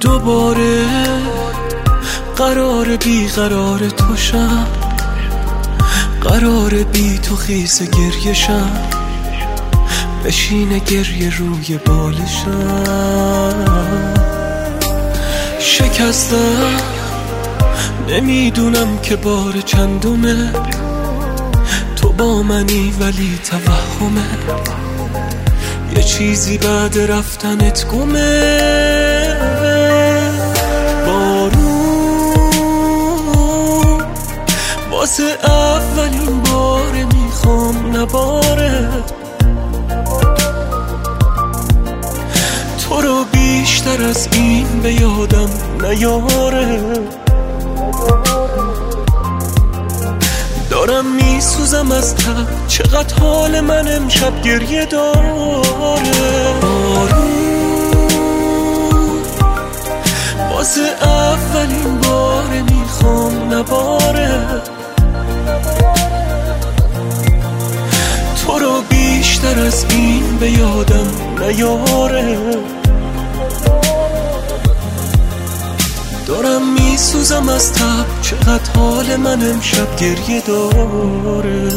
دوباره قرار بی قرار تو شم. قرار بی تو خیس گریشم بشین گریه روی بالشم شکستم. نمی‌دونم که بار چندمه. با منی ولی توهمه. یه چیزی بعد رفتنت گمه. بارون. واسه اولین بار می‌خوام نباره. تو رو بیشتر از این به یادم نیاره. دارم میسوزم از تب چقدر حال من امشب گریه داره؟ بارون واسه اولین بار می‌خوام نباره. تو رو بیشتر از این به یادم نیاره. میسوزم از تب. چقدر حال من امشب گریه داره.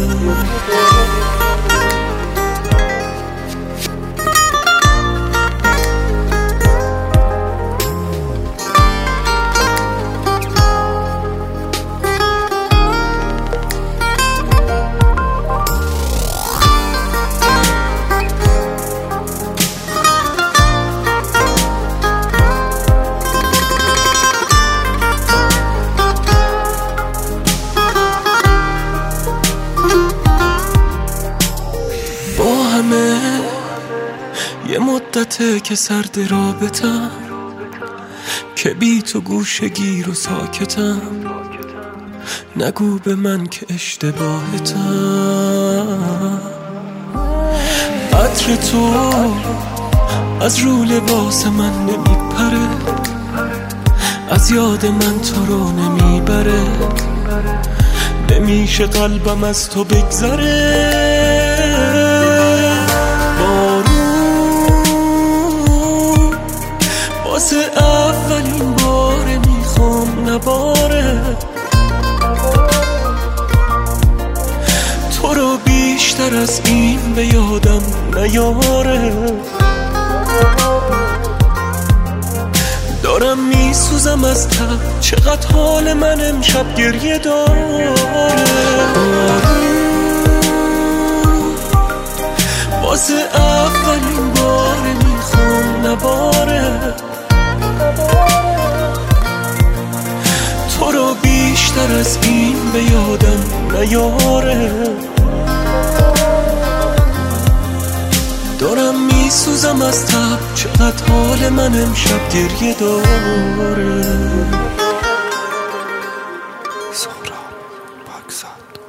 مدته که سرد رابطم که بی تو گوشه گیر و ساکتم. نگو به من که اشتباهتم. عطر تو از رو لباس من نمیپره از یاد من تو رو نمی‌بره. نمیشه قلبم از تو بگذره. بیشتر از این به یادم نیاره. دارم میسوزم از تب چقدر حال من امشب گریه داره. واسه اولین بار می‌خوام نباره تو رو بیشتر از این به یادم نیاره. دارم میسوزم از تب چقدر حال من امشب گریه داره. سهران پاکزاد.